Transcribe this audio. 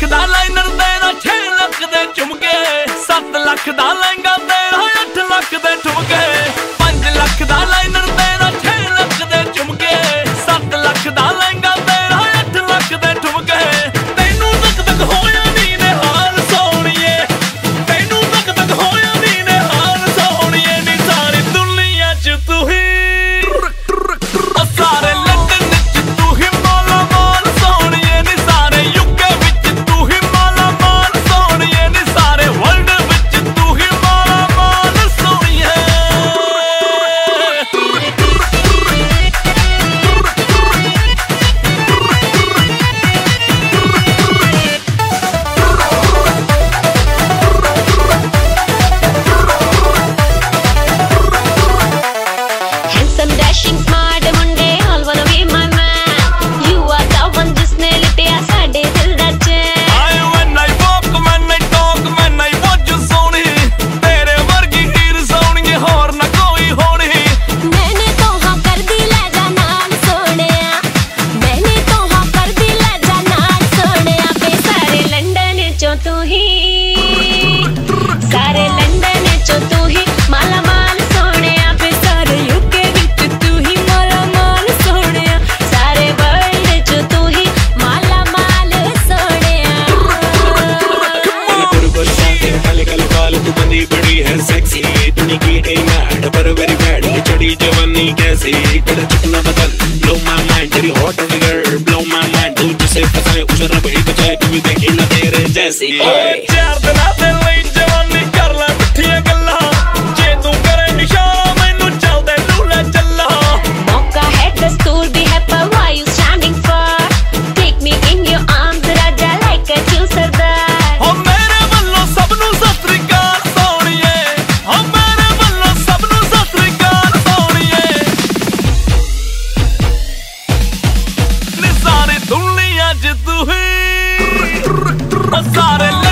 ਲੱਖ ਦਾ liner ਦੇ ਨਾ 6 ਲੱਖ ਦੇ ਚੁਮਕੇ 7 ਲੱਖ ਦਾ ਲਹਿੰਗਾ ਦੇ हर सेक्सी दुनिया मैड पर वेरी बैड चढ़ी जवानी कैसी तेरा चिकना बदल ब्लो माय माइंड तेरी hot and girl blow my mind तू जिसे फंसाए उसे रब ही बचाए कभी देखी ना तेरे जैसी ओए चार दिना Hey! Hey! Hey!